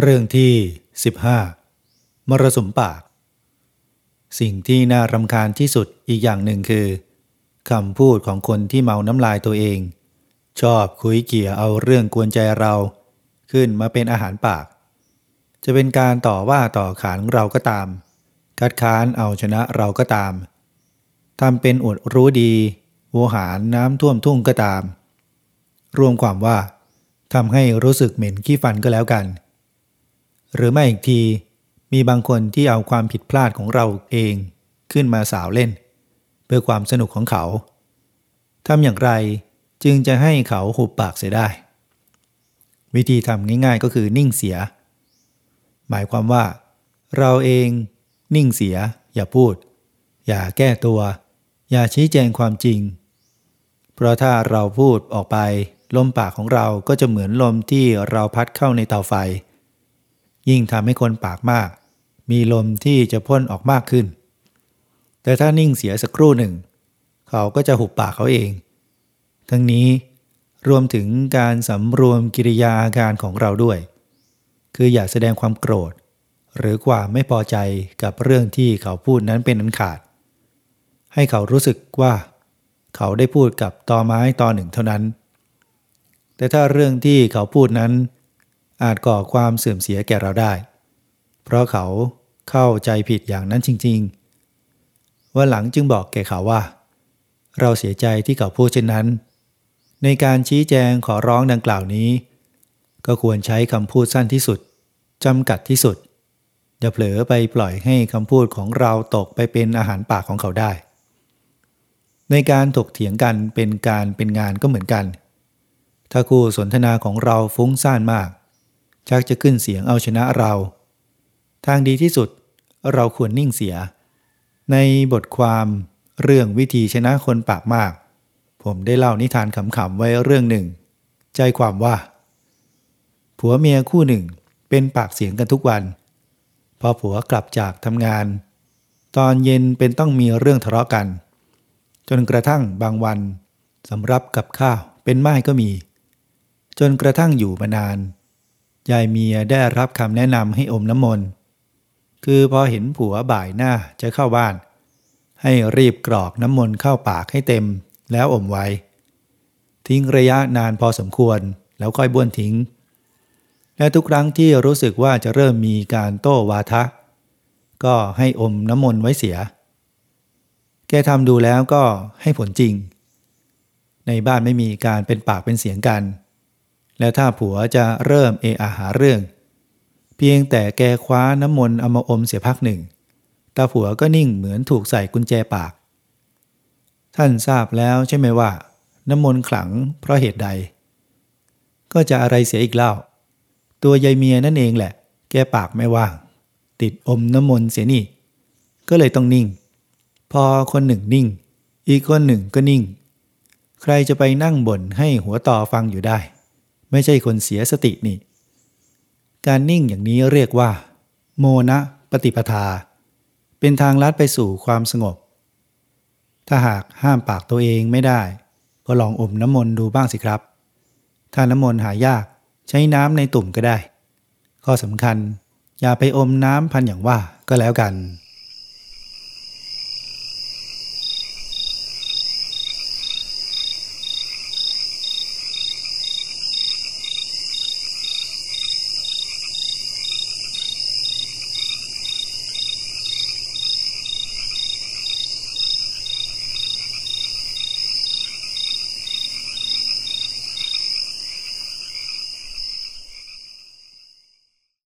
เรื่องที่ 15 มรสุมปาก สิ่งที่น่ารำคาญที่สุดอีกอย่างหนึ่งคือคำพูดของคนที่เมาน้ำลายตัวเอง ชอบคุยเกี่ยเอาเรื่องกวนใจเรา ขึ้นมาเป็นอาหารปาก จะเป็นการต่อว่าต่อขานเราก็ตาม คัดค้านเอาชนะเราก็ตามทำเป็นอดรู้ดีโวหารน้ำท่วมทุ่งก็ตาม รวมความว่าทำให้รู้สึกเหม็นขี้ฟันก็แล้วกัน หรือไม่อีกที มีบางคนที่เอาความผิดพลาดของเราเองขึ้นมาสาวเล่น เพื่อความสนุกของเขาทำอย่างไรจึงจะให้เขาหุบปากเสียได้ วิธีทำง่าย ๆ ก็คือนิ่งเสีย หมายความว่า เราเองนิ่งเสีย อย่าพูด อย่าแก้ตัว อย่าชี้แจงความจริง เพราะถ้าเราพูดออกไป ลมปากของเราก็จะเหมือนลมที่เราพัดเข้าในเตาไฟ ยิ่งทำให้คนปากมาก มีลมที่จะพ่นออกมากขึ้น แต่ถ้านิ่งเสียสักครู่หนึ่ง เขาก็จะหุบปากเขาเอง ทั้งนี้รวมถึงการสำรวมกิริยาอาการของเราด้วย คืออย่าแสดงความโกรธ หรือความไม่พอใจกับเรื่องที่เขาพูดนั้นเป็นอันขาด ให้เขารู้สึกว่า เขาได้พูดกับตอไม้ตอหนึ่งเท่านั้น แต่ถ้าเรื่องที่เขาพูดนั้น อาจก่อความเสื่อมเสียแก่เราได้ เพราะเขาเข้าใจผิดอย่างนั้นจริงๆว่าหลังจึงบอกแก่เขาว่า เราเสียใจที่เขาพูดเช่นนั้น ในการชี้แจงขอร้องดังกล่าวนี้ ก็ควรใช้คำพูดสั้นที่สุดจำกัดที่สุดอย่าเผลอไปปล่อยให้คำพูดของเราตกไปเป็นอาหารปากของเขาได้ ในการถกเถียงกันเป็นการเป็นงานก็เหมือนกัน ถ้าคู่สนทนาของเราฟุ้งซ่านมาก ชักจะขึ้นเสียงเอาชนะเรา ทางดีที่สุดเราควรนิ่งเสีย ในบทความเรื่องวิธีชนะคนปากมาก ผมได้เล่านิทานขำๆไว้เรื่องหนึ่ง ใจความว่า ผัวเมียคู่หนึ่งเป็นปากเสียงกันทุกวัน พอผัวกลับจากทำงาน ตอนเย็นเป็นต้องมีเรื่องทะเลาะกัน จนกระทั่งบางวันสำรับกับข้าวเป็นไม้ก็มี จนกระทั่งอยู่มานาน ยายเมียได้รับคำแนะนำให้อมน้ำมนต์ คือพอเห็นผัวบ่ายหน้าจะเข้าบ้าน ให้รีบกรอกน้ำมนต์เข้าปากให้เต็มแล้วอมไว้ ทิ้งระยะนานพอสมควรแล้วค่อยบ้วนทิ้ง และทุกครั้งที่รู้สึกว่าจะเริ่มมีการโต้วาทะ ก็ให้อมน้ำมนต์ไว้เสีย แกทำดูแล้วก็ให้ผลจริง ในบ้านไม่มีการเป็นปากเป็นเสียงกัน แล้วถ้าผัวจะเริ่มเออาหาเรื่อง เพียงแต่แกคว้าน้ำมนต์เอามาอมเสียพักหนึ่ง ตาผัวก็นิ่งเหมือนถูกใส่กุญแจปาก ท่านทราบแล้วใช่ไหมว่า น้ำมนต์ขลังเพราะเหตุใด ก็จะอะไรเสียอีกเล่า ตัวยายเมียนั่นเองแหละ แกปากไม่ว่าง ติดอมน้ำมนต์เสียนี่ ก็เลยต้องนิ่ง พอคนหนึ่งนิ่ง อีกคนหนึ่งก็นิ่ง ใครจะไปนั่งบ่นให้หัวต่อฟังอยู่ได้ ไม่ใช่คนเสียสตินี่ การนิ่งอย่างนี้เรียกว่า โมนะปฏิปทา เป็นทางลัดไปสู่ความสงบ ถ้าหากห้ามปากตัวเองไม่ได้ ก็ลองอมน้ำมนต์ดูบ้างสิครับ ถ้าน้ำมนต์หายากใช้น้ำในตุ่มก็ได้ ข้อสำคัญอย่าไปอมน้ำพันอย่างว่าก็แล้วกัน